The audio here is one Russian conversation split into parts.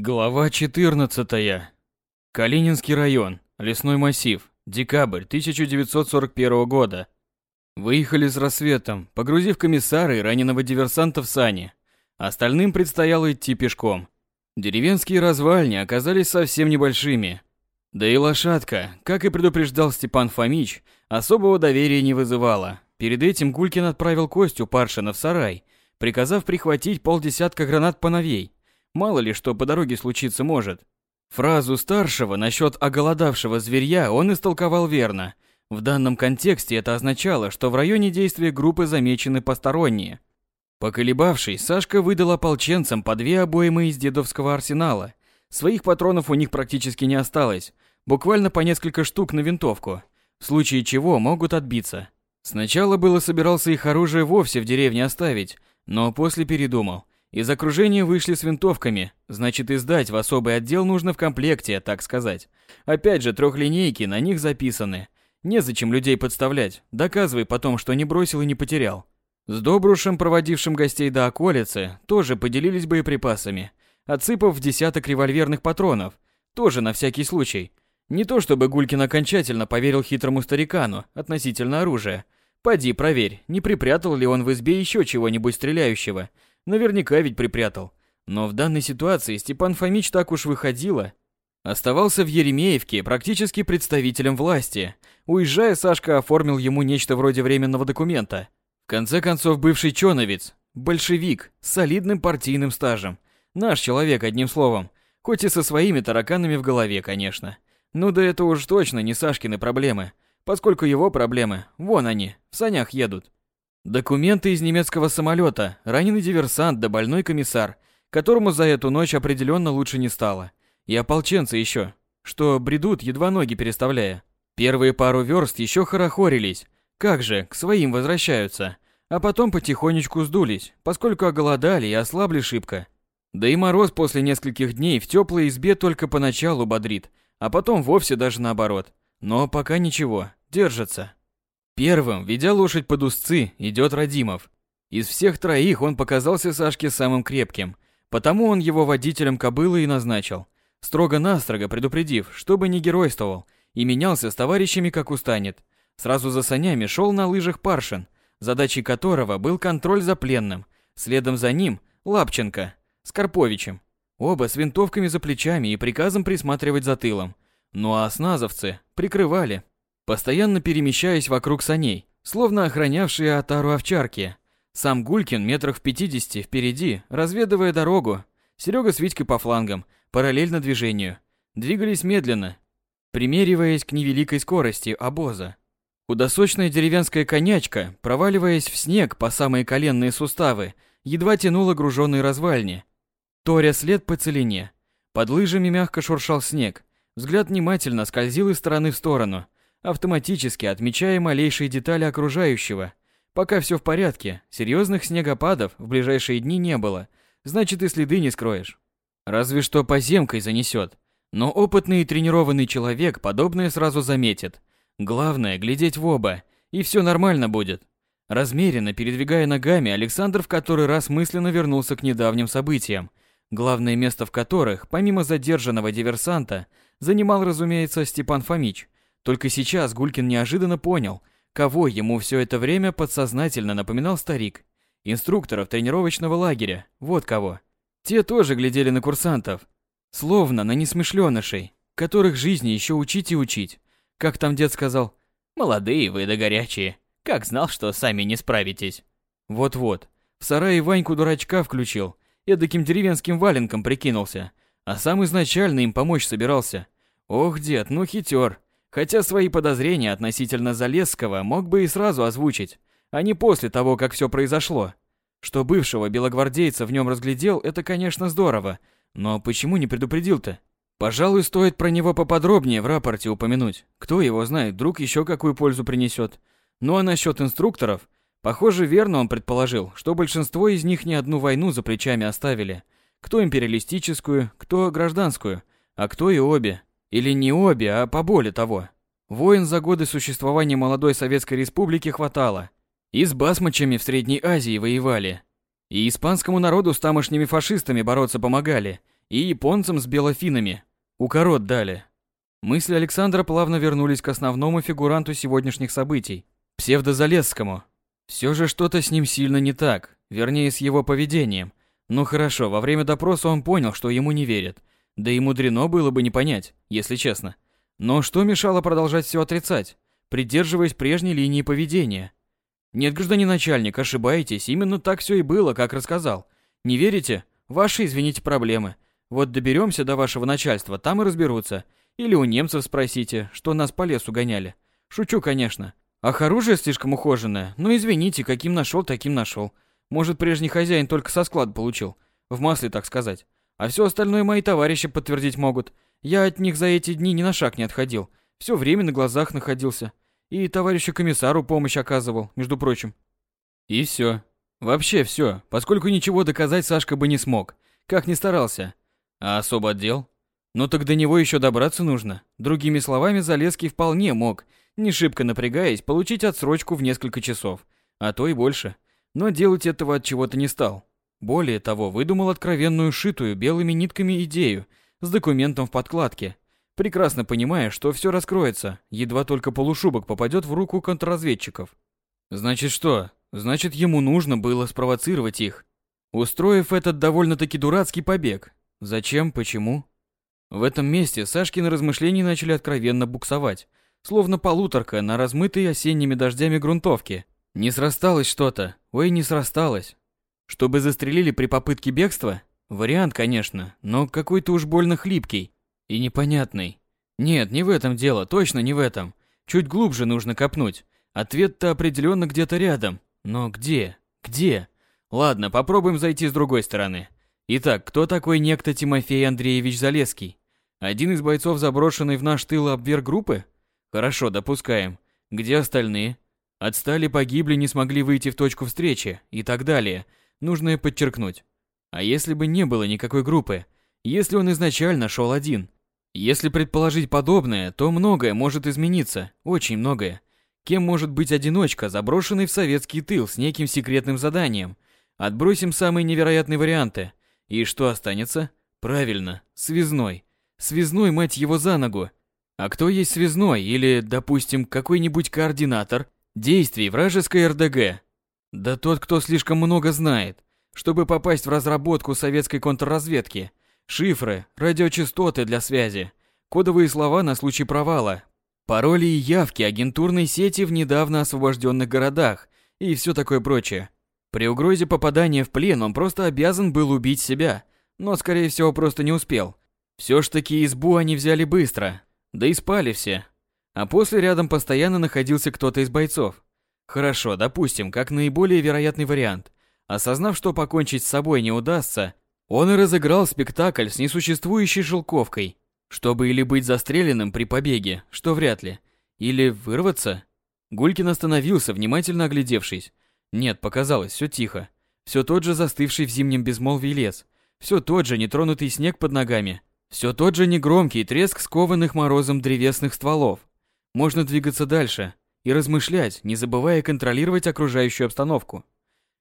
Глава 14. Калининский район, лесной массив, декабрь 1941 года. Выехали с рассветом, погрузив комиссара и раненого диверсанта в сани. Остальным предстояло идти пешком. Деревенские развальни оказались совсем небольшими. Да и лошадка, как и предупреждал Степан Фомич, особого доверия не вызывала. Перед этим Гулькин отправил Костю Паршина в сарай, приказав прихватить полдесятка гранат поновей – Мало ли что по дороге случиться может. Фразу старшего насчет оголодавшего зверья он истолковал верно. В данном контексте это означало, что в районе действия группы замечены посторонние. Поколебавшись, Сашка выдал ополченцам по две обоймы из дедовского арсенала. Своих патронов у них практически не осталось, буквально по несколько штук на винтовку, в случае чего могут отбиться. Сначала было собирался их оружие вовсе в деревне оставить, но после передумал. Из окружения вышли с винтовками, значит и сдать в особый отдел нужно в комплекте, так сказать. Опять же, трехлинейки на них записаны. Незачем людей подставлять, доказывай потом, что не бросил и не потерял. С Добрушем, проводившим гостей до околицы, тоже поделились боеприпасами, отсыпав в десяток револьверных патронов, тоже на всякий случай. Не то чтобы Гулькин окончательно поверил хитрому старикану относительно оружия. Поди проверь, не припрятал ли он в избе еще чего-нибудь стреляющего – Наверняка ведь припрятал. Но в данной ситуации Степан Фомич так уж выходило. Оставался в Еремеевке практически представителем власти. Уезжая, Сашка оформил ему нечто вроде временного документа. В конце концов, бывший чоновец, большевик, с солидным партийным стажем. Наш человек, одним словом. Хоть и со своими тараканами в голове, конечно. Ну да это уж точно не Сашкины проблемы, поскольку его проблемы, вон они, в санях едут. Документы из немецкого самолета, раненый диверсант да больной комиссар, которому за эту ночь определенно лучше не стало. И ополченцы еще, что бредут, едва ноги переставляя. Первые пару верст еще хорохорились. Как же, к своим возвращаются. А потом потихонечку сдулись, поскольку оголодали и ослабли шибко. Да и мороз после нескольких дней в теплой избе только поначалу бодрит, а потом вовсе даже наоборот. Но пока ничего, держится. Первым, ведя лошадь под узцы, идет Радимов. Из всех троих он показался Сашке самым крепким, потому он его водителем кобылы и назначил, строго-настрого предупредив, чтобы не геройствовал и менялся с товарищами как устанет. Сразу за санями шел на лыжах Паршин, задачей которого был контроль за пленным, следом за ним Лапченко с Карповичем, оба с винтовками за плечами и приказом присматривать за тылом. Ну а осназовцы прикрывали, постоянно перемещаясь вокруг саней, словно охранявшие отару овчарки. Сам Гулькин метрах в пятидесяти впереди, разведывая дорогу. Серега с Витькой по флангам, параллельно движению. Двигались медленно, примериваясь к невеликой скорости обоза. Худосочная деревенская конячка, проваливаясь в снег по самые коленные суставы, едва тянула груженные развальни. Торя след по целине. Под лыжами мягко шуршал снег. Взгляд внимательно скользил из стороны в сторону – автоматически отмечая малейшие детали окружающего. Пока все в порядке, серьезных снегопадов в ближайшие дни не было, значит и следы не скроешь. Разве что поземкой занесет. Но опытный и тренированный человек подобное сразу заметит. Главное – глядеть в оба, и все нормально будет. Размеренно передвигая ногами, Александр в который раз мысленно вернулся к недавним событиям, главное место в которых, помимо задержанного диверсанта, занимал, разумеется, Степан Фомич – только сейчас Гулькин неожиданно понял, кого ему все это время подсознательно напоминал старик. Инструкторов тренировочного лагеря, вот кого. Те тоже глядели на курсантов, словно на несмышленышей, которых жизни еще учить и учить. Как там дед сказал, «Молодые вы да горячие, как знал, что сами не справитесь». Вот-вот, в сарае Ваньку дурачка включил, эдаким деревенским валенком прикинулся, а сам изначально им помочь собирался. Ох, дед, ну хитер. Хотя свои подозрения относительно Залесского мог бы и сразу озвучить, а не после того, как все произошло. Что бывшего белогвардейца в нем разглядел, это, конечно, здорово, но почему не предупредил-то? Пожалуй, стоит про него поподробнее в рапорте упомянуть. Кто его знает, вдруг еще какую пользу принесет. Ну а насчет инструкторов, похоже, верно он предположил, что большинство из них не одну войну за плечами оставили. Кто империалистическую, кто гражданскую, а кто и обе. Или не обе, а поболее того. Воин за годы существования молодой Советской Республики хватало. И с басмачами в Средней Азии воевали. И испанскому народу с тамошними фашистами бороться помогали. И японцам с белофинами. Укорот дали. Мысли Александра плавно вернулись к основному фигуранту сегодняшних событий – псевдозалесскому. Все же что-то с ним сильно не так, вернее, с его поведением. Ну хорошо, во время допроса он понял, что ему не верят. Да и мудрено было бы не понять, если честно. Но что мешало продолжать все отрицать, придерживаясь прежней линии поведения? Нет, гражданин начальник, ошибаетесь, именно так все и было, как рассказал. Не верите? Ваши, извините, проблемы. Вот доберемся до вашего начальства, там и разберутся. Или у немцев спросите, что нас по лесу гоняли. Шучу, конечно. Ах, оружие слишком ухоженное. Ну извините, каким нашел, таким нашел. Может, прежний хозяин только со склада получил. В масле, так сказать. А все остальное мои товарищи подтвердить могут. Я от них за эти дни ни на шаг не отходил. Все время на глазах находился. И товарищу комиссару помощь оказывал, между прочим. И все. Вообще все, поскольку ничего доказать Сашка бы не смог, как ни старался. А особо отдел? Ну так до него еще добраться нужно. Другими словами, Залеский вполне мог, не шибко напрягаясь, получить отсрочку в несколько часов, а то и больше. Но делать этого от чего-то не стал. Более того, выдумал откровенную шитую белыми нитками идею с документом в подкладке, прекрасно понимая, что все раскроется, едва только полушубок попадет в руку контрразведчиков. Значит что? Значит, ему нужно было спровоцировать их, устроив этот довольно-таки дурацкий побег. Зачем, почему? В этом месте Сашкины размышления начали откровенно буксовать, словно полуторка на размытой осенними дождями грунтовке. Не срасталось что-то, ой, не срасталось. Чтобы застрелили при попытке бегства? Вариант, конечно, но какой-то уж больно хлипкий. И непонятный. Нет, не в этом дело, точно не в этом. Чуть глубже нужно копнуть. Ответ-то определенно где-то рядом. Но где? Где? Ладно, попробуем зайти с другой стороны. Итак, кто такой некто Тимофей Андреевич Залеский? Один из бойцов заброшенной в наш тыл обвергруппы? Хорошо, допускаем. Где остальные? Отстали, погибли, не смогли выйти в точку встречи и так далее. Нужно подчеркнуть. А если бы не было никакой группы? Если он изначально шел один? Если предположить подобное, то многое может измениться, очень многое. Кем может быть одиночка, заброшенный в советский тыл с неким секретным заданием? Отбросим самые невероятные варианты. И что останется? Правильно, связной. Связной, мать его, за ногу. А кто есть связной или, допустим, какой-нибудь координатор действий вражеской РДГ? Да тот, кто слишком много знает, чтобы попасть в разработку советской контрразведки – Шифры, радиочастоты для связи, кодовые слова на случай провала, пароли и явки агентурной сети в недавно освобожденных городах и все такое прочее. При угрозе попадания в плен он просто обязан был убить себя, но, скорее всего, просто не успел. Все ж таки избу они взяли быстро, да и спали все. А после рядом постоянно находился кто-то из бойцов. Хорошо, допустим, как наиболее вероятный вариант. Осознав, что покончить с собой не удастся, он и разыграл спектакль с несуществующей шелковкой, чтобы или быть застреленным при побеге, что вряд ли, или вырваться. Гулькин остановился, внимательно оглядевшись. Нет, показалось, все тихо. Все тот же застывший в зимнем безмолвии лес, все тот же нетронутый снег под ногами, все тот же негромкий треск скованных морозом древесных стволов. Можно двигаться дальше и размышлять, не забывая контролировать окружающую обстановку.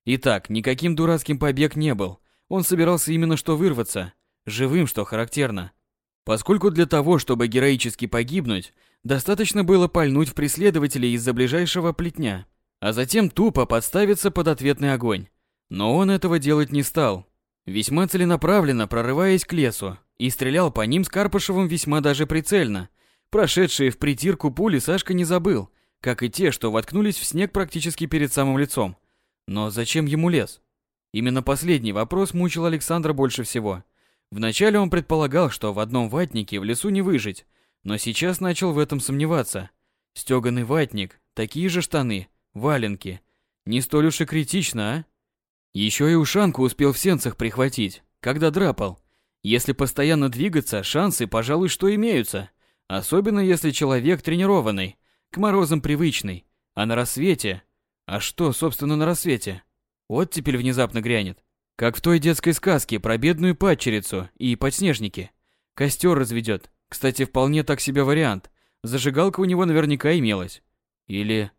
Итак, никаким дурацким побег не был – он собирался именно что вырваться, живым, что характерно. Поскольку для того, чтобы героически погибнуть, достаточно было пальнуть в преследователей из-за ближайшего плетня, а затем тупо подставиться под ответный огонь. Но он этого делать не стал, весьма целенаправленно прорываясь к лесу, и стрелял по ним с Карпышевым весьма даже прицельно. Прошедшие в притирку пули Сашка не забыл, как и те, что воткнулись в снег практически перед самым лицом. Но зачем ему лес? Именно последний вопрос мучил Александра больше всего. Вначале он предполагал, что в одном ватнике в лесу не выжить, но сейчас начал в этом сомневаться. Стёганый ватник, такие же штаны, валенки. Не столь уж и критично, а? Еще и ушанку успел в сенцах прихватить, когда драпал. Если постоянно двигаться, шансы, пожалуй, что имеются. Особенно если человек тренированный, к морозам привычный. А на рассвете... А что, собственно, на рассвете? Вот теперь внезапно грянет. Как в той детской сказке про бедную падчерицу и подснежники. Костер разведет. Кстати, вполне так себе вариант. Зажигалка у него наверняка имелась. Или...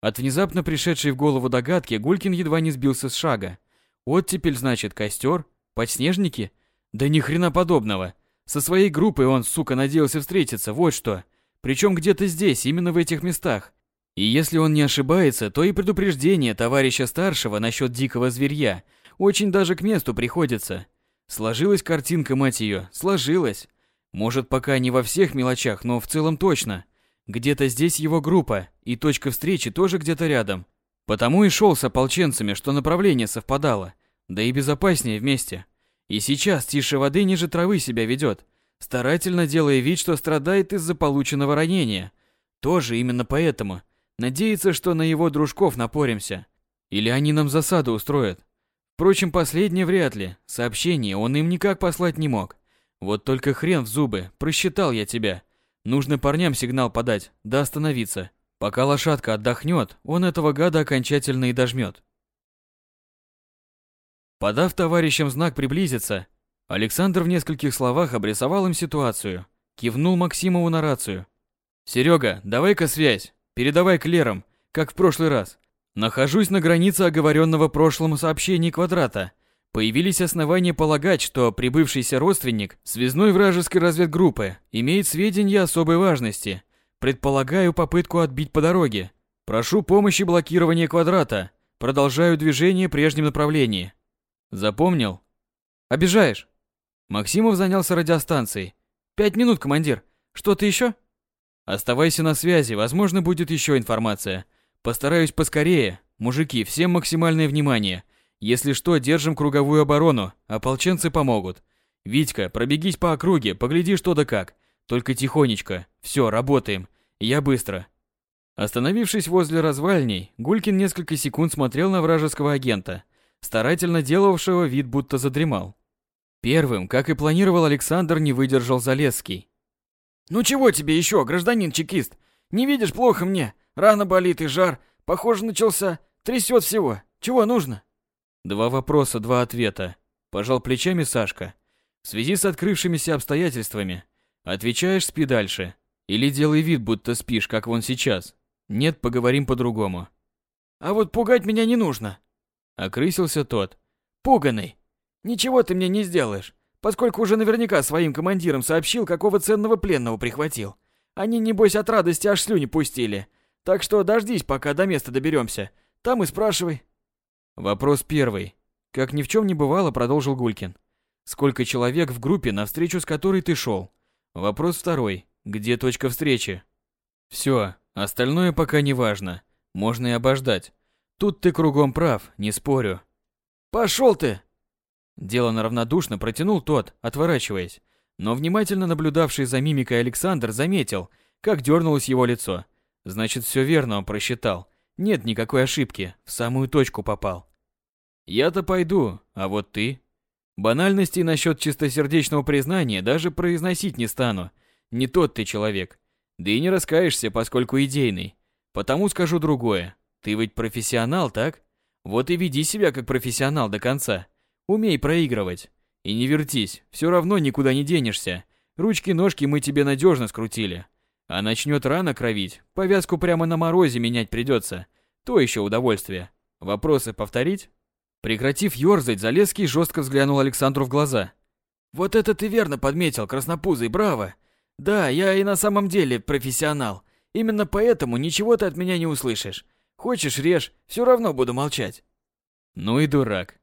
От внезапно пришедшей в голову догадки Гулькин едва не сбился с шага. Вот теперь значит костер, подснежники. Да ни хрена подобного. Со своей группой он, сука, надеялся встретиться, вот что. Причем где-то здесь, именно в этих местах. И если он не ошибается, то и предупреждение товарища старшего насчет дикого зверья очень даже к месту приходится. Сложилась картинка, мать ее, сложилась. Может, пока не во всех мелочах, но в целом точно. Где-то здесь его группа, и точка встречи тоже где-то рядом. Потому и шел с ополченцами, что направление совпадало. Да и безопаснее вместе. И сейчас тише воды ниже травы себя ведет, старательно делая вид, что страдает из-за полученного ранения. Тоже именно поэтому – Надеется, что на его дружков напоримся. Или они нам засаду устроят. Впрочем, последнее вряд ли. Сообщение он им никак послать не мог. Вот только хрен в зубы, просчитал я тебя. Нужно парням сигнал подать, да остановиться. Пока лошадка отдохнет, он этого гада окончательно и дожмет. Подав товарищам знак приблизиться, Александр в нескольких словах обрисовал им ситуацию. Кивнул Максимову на рацию. «Серега, давай-ка связь. Передавай клерам, как в прошлый раз. Нахожусь на границе оговоренного прошлым сообщений квадрата. Появились основания полагать, что прибывшийся родственник связной вражеской разведгруппы имеет сведения особой важности. Предполагаю попытку отбить по дороге. Прошу помощи блокирования квадрата. Продолжаю движение в прежнем направлении. Запомнил? Обижаешь? Максимов занялся радиостанцией. Пять минут, командир. Что-то еще? Оставайся на связи, возможно, будет еще информация. Постараюсь поскорее. Мужики, всем максимальное внимание. Если что, держим круговую оборону, ополченцы помогут. Витька, пробегись по округе, погляди что да как. Только тихонечко. Все, работаем. Я быстро. Остановившись возле развальней, Гулькин несколько секунд смотрел на вражеского агента, старательно делавшего вид, будто задремал. Первым, как и планировал Александр, не выдержал Залесский. «Ну чего тебе еще, гражданин чекист? Не видишь, плохо мне. Рана болит и жар. Похоже, начался. Трясет всего. Чего нужно?» Два вопроса, два ответа. Пожал плечами Сашка. В связи с открывшимися обстоятельствами. Отвечаешь, спи дальше. Или делай вид, будто спишь, как вон сейчас. Нет, поговорим по-другому. А вот пугать меня не нужно. Окрысился тот. Пуганый. Ничего ты мне не сделаешь поскольку уже наверняка своим командирам сообщил, какого ценного пленного прихватил. Они, небось, от радости аж слюни пустили. Так что дождись, пока до места доберемся. Там и спрашивай. Вопрос первый. Как ни в чем не бывало, продолжил Гулькин. Сколько человек в группе, навстречу с которой ты шел? Вопрос второй. Где точка встречи? Все, остальное пока не важно. Можно и обождать. Тут ты кругом прав, не спорю. Пошел ты! Делано равнодушно протянул тот, отворачиваясь. Но внимательно наблюдавший за мимикой Александр заметил, как дернулось его лицо. Значит, все верно он просчитал. Нет никакой ошибки, в самую точку попал. Я-то пойду, а вот ты? Банальностей насчет чистосердечного признания даже произносить не стану. Не тот ты человек. Да и не раскаешься, поскольку идейный. Потому скажу другое. Ты ведь профессионал, так? Вот и веди себя как профессионал до конца. Умей проигрывать. И не вертись, все равно никуда не денешься. Ручки-ножки мы тебе надежно скрутили. А начнет рано кровить, повязку прямо на морозе менять придется. То еще удовольствие. Вопросы повторить? Прекратив ерзать, Залеский жестко взглянул Александру в глаза. «Вот это ты верно подметил, краснопузый, браво! Да, я и на самом деле профессионал. Именно поэтому ничего ты от меня не услышишь. Хочешь режь, все равно буду молчать». «Ну и дурак.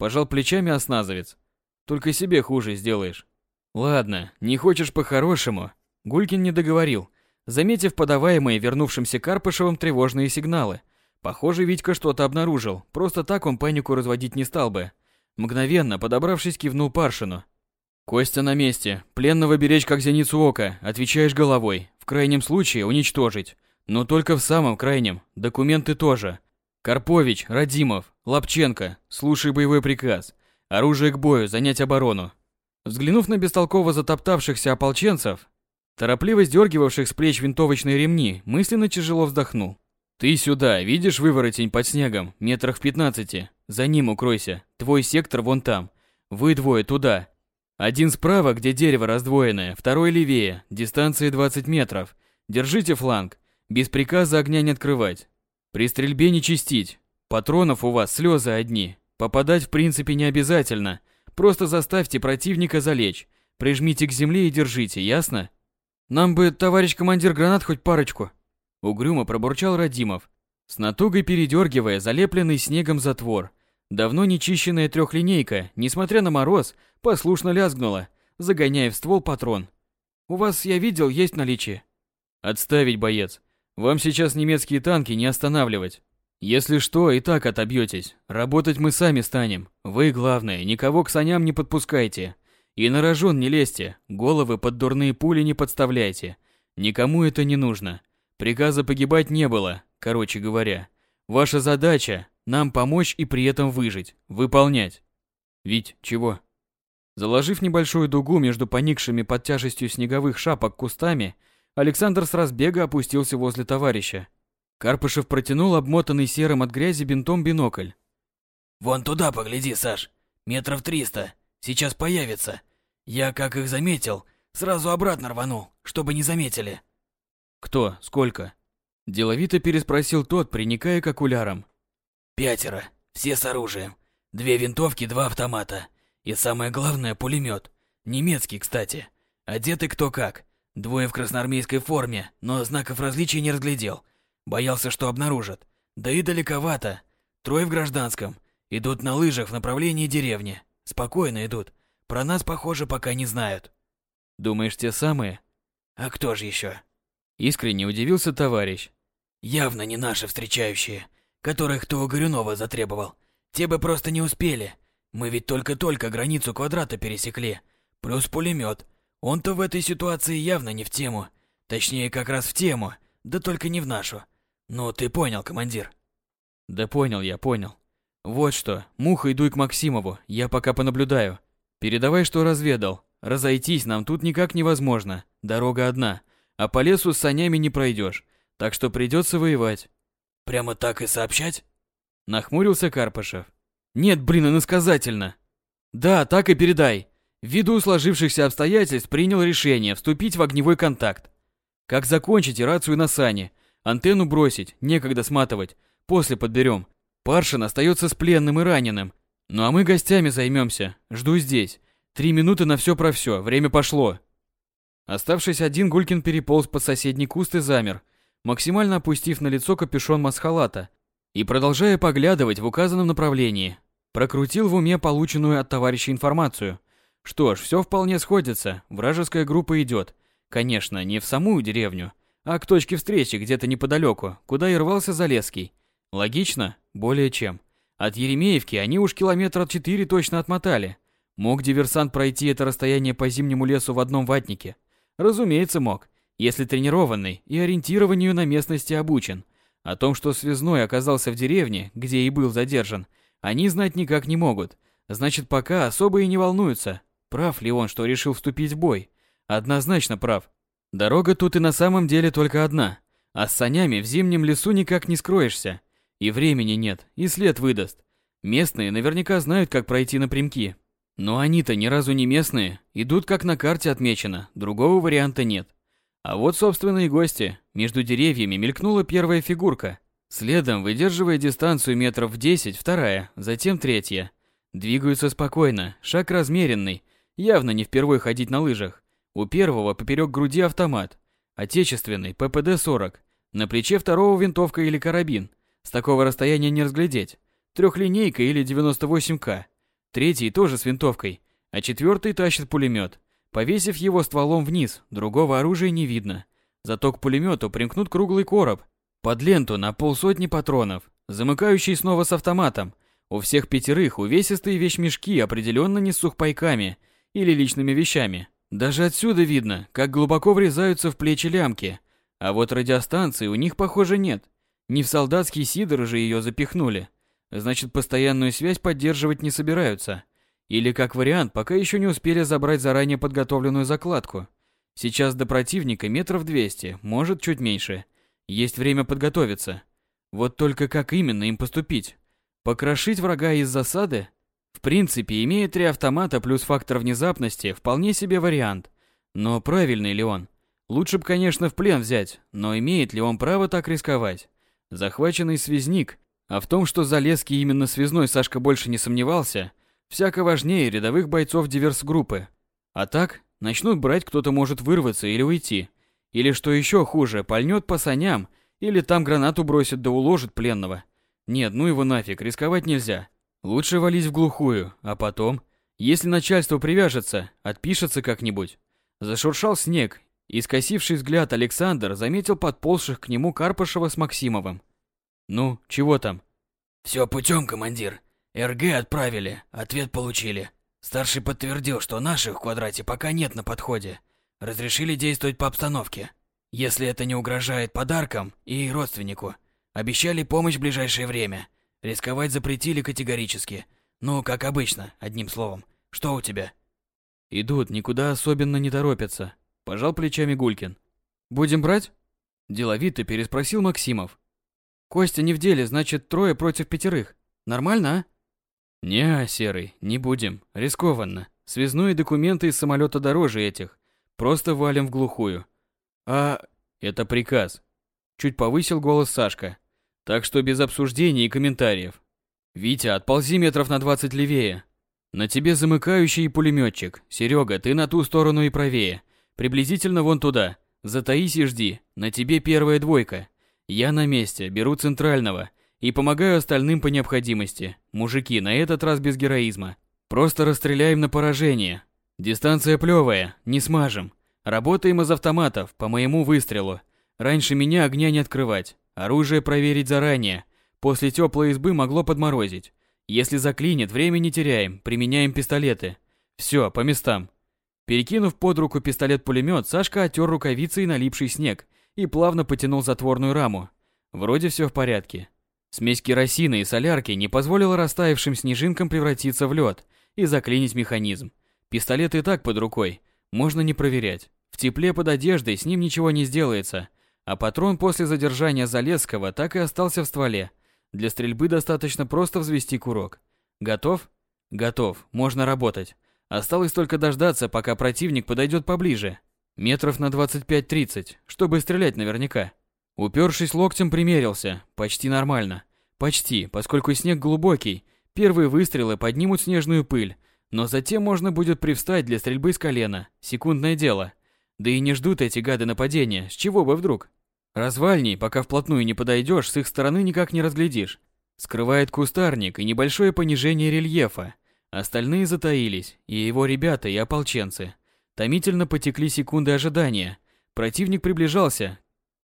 Пожал плечами осназовец. Только себе хуже сделаешь. Ладно, не хочешь по-хорошему. Гулькин не договорил, заметив подаваемые вернувшимся Карпышевым тревожные сигналы. Похоже, Витька что-то обнаружил, просто так он панику разводить не стал бы. Мгновенно, подобравшись, кивнул Паршину. «Костя на месте. Пленного беречь как зеницу ока. Отвечаешь головой. В крайнем случае уничтожить. Но только в самом крайнем. Документы тоже. Карпович, Радимов, Лапченко, слушай боевой приказ. Оружие к бою, занять оборону. Взглянув на бестолково затоптавшихся ополченцев, торопливо сдергивавших с плеч винтовочные ремни, мысленно тяжело вздохнул. Ты сюда, видишь выворотень под снегом, метрах в пятнадцати. За ним укройся. Твой сектор вон там. Вы двое туда. Один справа, где дерево раздвоенное, второй левее, дистанция 20 метров. Держите фланг. Без приказа огня не открывать. При стрельбе не чистить. Патронов у вас слезы одни. Попадать в принципе не обязательно. Просто заставьте противника залечь, прижмите к земле и держите, ясно? Нам бы, товарищ командир, гранат хоть парочку. Угрюмо пробурчал Радимов, с натугой передергивая залепленный снегом затвор. Давно нечищенная трехлинейка, несмотря на мороз, послушно лязгнула, загоняя в ствол патрон. «У вас, я видел, есть наличие». «Отставить, боец. Вам сейчас немецкие танки не останавливать. Если что, и так отобьетесь. Работать мы сами станем. Вы, главное, никого к саням не подпускайте. И на рожон не лезьте, головы под дурные пули не подставляйте. Никому это не нужно. Приказа погибать не было, короче говоря. Ваша задача – нам помочь и при этом выжить, выполнять. Ведь чего? Заложив небольшую дугу между поникшими под тяжестью снеговых шапок кустами, Александр с разбега опустился возле товарища. Карпышев протянул обмотанный серым от грязи бинтом бинокль. «Вон туда погляди, Саш. Метров триста. Сейчас появится. Я, как их заметил, сразу обратно рванул, чтобы не заметили». «Кто? Сколько?» Деловито переспросил тот, приникая к окулярам. «Пятеро. Все с оружием. Две винтовки, два автомата. И самое главное, пулемет. Немецкий, кстати. Одеты кто как. Двое в красноармейской форме, но знаков различия не разглядел. Боялся, что обнаружат. Да и далековато. Трое в гражданском. Идут на лыжах в направлении деревни. Спокойно идут. Про нас, похоже, пока не знают. Думаешь, те самые? А кто же еще? Искренне удивился товарищ. Явно не наши встречающие, которых кто Горюнова затребовал. Те бы просто не успели. Мы ведь только-только границу квадрата пересекли. Плюс пулемет. Он-то в этой ситуации явно не в тему. Точнее, как раз в тему, да только не в нашу. Ну, ты понял, командир. Да понял я, понял. Вот что, Муха, идуй к Максимову, я пока понаблюдаю. Передавай, что разведал. Разойтись нам тут никак невозможно. Дорога одна, а по лесу с санями не пройдешь. Так что придется воевать. Прямо так и сообщать? Нахмурился Карпышев. Нет, блин, иносказательно. Да, так и передай. Ввиду сложившихся обстоятельств принял решение вступить в огневой контакт. Как закончите рацию на сане, антенну бросить, некогда сматывать, после подберем. Паршин остается с пленным и раненым. Ну а мы гостями займемся. Жду здесь. Три минуты на все про все, время пошло. Оставшись один, Гулькин переполз под соседний куст и замер, максимально опустив на лицо капюшон масхалата, и, продолжая поглядывать в указанном направлении, прокрутил в уме полученную от товарища информацию. Что ж, все вполне сходится, вражеская группа идет. Конечно, не в самую деревню, а к точке встречи где-то неподалеку, куда и рвался Залеский. Логично? Более чем. От Еремеевки они уж километра четыре точно отмотали. Мог диверсант пройти это расстояние по зимнему лесу в одном ватнике? Разумеется, мог, если тренированный и ориентированию на местности обучен. О том, что связной оказался в деревне, где и был задержан, они знать никак не могут. Значит, пока особо и не волнуются. Прав ли он, что решил вступить в бой? Однозначно прав. Дорога тут и на самом деле только одна. А с санями в зимнем лесу никак не скроешься. И времени нет, и след выдаст. Местные наверняка знают, как пройти напрямки. Но они-то ни разу не местные, идут как на карте отмечено, другого варианта нет. А вот, собственно, и гости. Между деревьями мелькнула первая фигурка. Следом, выдерживая дистанцию метров в десять, вторая, затем третья. Двигаются спокойно, шаг размеренный, явно не впервой ходить на лыжах. У первого поперек груди автомат, отечественный, ППД-40, на плече второго винтовка или карабин. С такого расстояния не разглядеть. Трехлинейка или 98К. Третий тоже с винтовкой, а четвертый тащит пулемет. Повесив его стволом вниз, другого оружия не видно. Зато к пулемету примкнут круглый короб, под ленту на полсотни патронов, замыкающий снова с автоматом. У всех пятерых увесистые вещмешки определенно не с сухпайками или личными вещами. Даже отсюда видно, как глубоко врезаются в плечи лямки. А вот радиостанции у них, похоже, нет. Не в солдатский сидор же ее запихнули. Значит, постоянную связь поддерживать не собираются. Или, как вариант, пока еще не успели забрать заранее подготовленную закладку. Сейчас до противника метров 200, может чуть меньше. Есть время подготовиться. Вот только как именно им поступить? Покрошить врага из засады? В принципе, имея три автомата плюс фактор внезапности, вполне себе вариант. Но правильный ли он? Лучше бы, конечно, в плен взять, но имеет ли он право так рисковать? Захваченный связник, а в том, что Залеский именно связной Сашка больше не сомневался, Всяко важнее рядовых бойцов диверс-группы. А так, начнут брать, кто-то может вырваться или уйти. Или что еще хуже, пальнет по саням, или там гранату бросит да уложит пленного. Нет, ну его нафиг, рисковать нельзя. Лучше валить в глухую, а потом, если начальство привяжется, отпишется как-нибудь. Зашуршал снег, и скосивший взгляд Александр заметил подползших к нему Карпышева с Максимовым. «Ну, чего там?» «Все путем, командир. РГ отправили, ответ получили. Старший подтвердил, что наших в квадрате пока нет на подходе. Разрешили действовать по обстановке. Если это не угрожает подаркам и родственнику. Обещали помощь в ближайшее время. Рисковать запретили категорически. Ну, как обычно, одним словом. Что у тебя? Идут, никуда особенно не торопятся. Пожал плечами Гулькин. Будем брать? Деловито переспросил Максимов. Костя не в деле, значит, трое против пятерых. Нормально, а? Не, Серый, не будем. Рискованно. Связные документы из самолета дороже этих. Просто валим в глухую. А это приказ. Чуть повысил голос Сашка. Так что без обсуждений и комментариев. Витя, отползи метров на 20 левее. На тебе замыкающий и пулеметчик. Серега, ты на ту сторону и правее. Приблизительно вон туда. Затаись и жди. На тебе первая двойка. Я на месте, беру центрального и помогаю остальным по необходимости. Мужики, на этот раз без героизма. Просто расстреляем на поражение. Дистанция плевая, не смажем. Работаем из автоматов, по моему выстрелу. Раньше меня огня не открывать. Оружие проверить заранее. После теплой избы могло подморозить. Если заклинит, время не теряем, применяем пистолеты. Все, по местам. Перекинув под руку пистолет-пулемет, Сашка оттер рукавицей налипший снег и плавно потянул затворную раму. Вроде все в порядке. Смесь керосина и солярки не позволила растаявшим снежинкам превратиться в лед и заклинить механизм. Пистолет и так под рукой, можно не проверять. В тепле под одеждой с ним ничего не сделается – а патрон после задержания Залесского так и остался в стволе. Для стрельбы достаточно просто взвести курок. Готов? Готов, можно работать. Осталось только дождаться, пока противник подойдет поближе. Метров на 25-30, чтобы стрелять наверняка. Упершись локтем, примерился. Почти нормально. Почти, поскольку снег глубокий. Первые выстрелы поднимут снежную пыль, но затем можно будет привстать для стрельбы с колена. Секундное дело. Да и не ждут эти гады нападения, с чего бы вдруг? Развальней, пока вплотную не подойдешь, с их стороны никак не разглядишь. Скрывает кустарник и небольшое понижение рельефа. Остальные затаились, и его ребята, и ополченцы. Томительно потекли секунды ожидания. Противник приближался.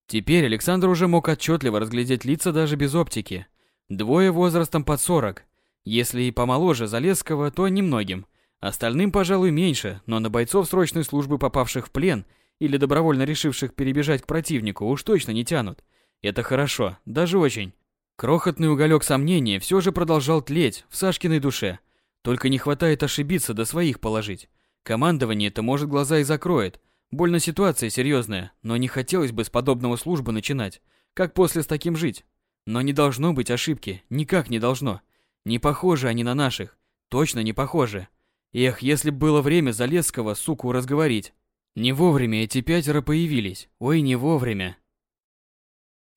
Теперь Александр уже мог отчетливо разглядеть лица даже без оптики. Двое возрастом под 40. Если и помоложе Залесского, то немногим. Остальным, пожалуй, меньше, но на бойцов срочной службы, попавших в плен – или добровольно решивших перебежать к противнику уж точно не тянут. Это хорошо, даже очень. Крохотный уголек сомнения все же продолжал тлеть в Сашкиной душе. Только не хватает ошибиться до своих положить. Командование это может глаза и закроет. Больно ситуация серьезная, но не хотелось бы с подобного службы начинать. Как после с таким жить? Но не должно быть ошибки, никак не должно. Не похожи они на наших, точно не похожи. Эх, если бы было время Залесского, суку, разговорить. Не вовремя эти пятеро появились. Ой, не вовремя.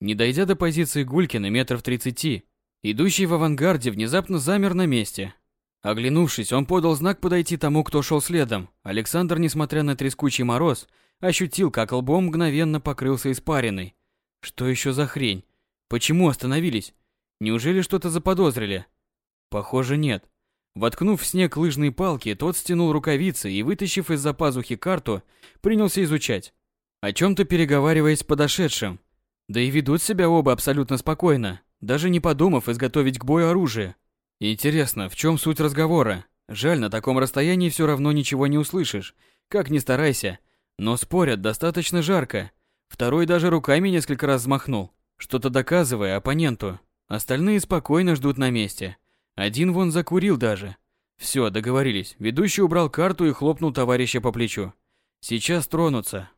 Не дойдя до позиции Гулькина метров тридцати, идущий в авангарде внезапно замер на месте. Оглянувшись, он подал знак подойти тому, кто шел следом. Александр, несмотря на трескучий мороз, ощутил, как лбом мгновенно покрылся испариной. Что еще за хрень? Почему остановились? Неужели что-то заподозрили? Похоже, нет. Воткнув в снег лыжные палки, тот стянул рукавицы и, вытащив из-за пазухи карту, принялся изучать, о чем-то переговариваясь с подошедшим. Да и ведут себя оба абсолютно спокойно, даже не подумав изготовить к бою оружие. Интересно, в чем суть разговора? Жаль, на таком расстоянии все равно ничего не услышишь, как ни старайся. Но спорят достаточно жарко. Второй даже руками несколько раз взмахнул, что-то доказывая оппоненту. Остальные спокойно ждут на месте. Один вон закурил даже. Все, договорились. Ведущий убрал карту и хлопнул товарища по плечу. Сейчас тронутся.